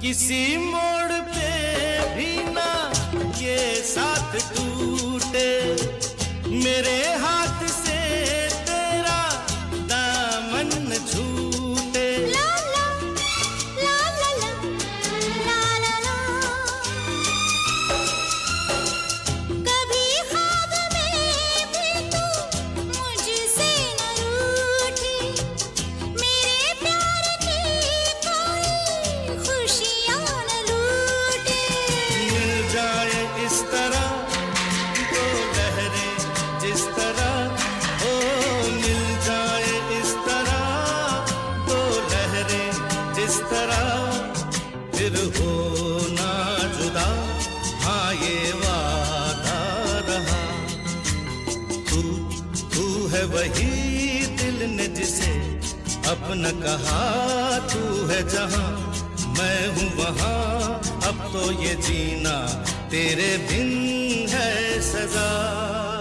किसी मोड़ पे भी ना ये साथ तू न कहा, तू है जहाँ, मैं हूँ वहाँ, अब तो ये जीना तेरे बिन है सजा।